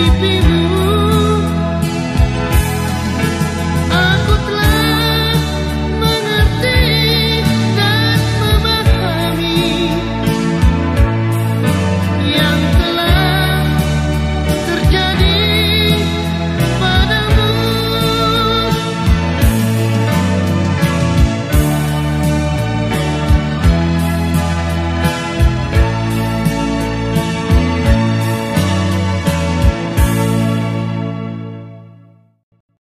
keep you.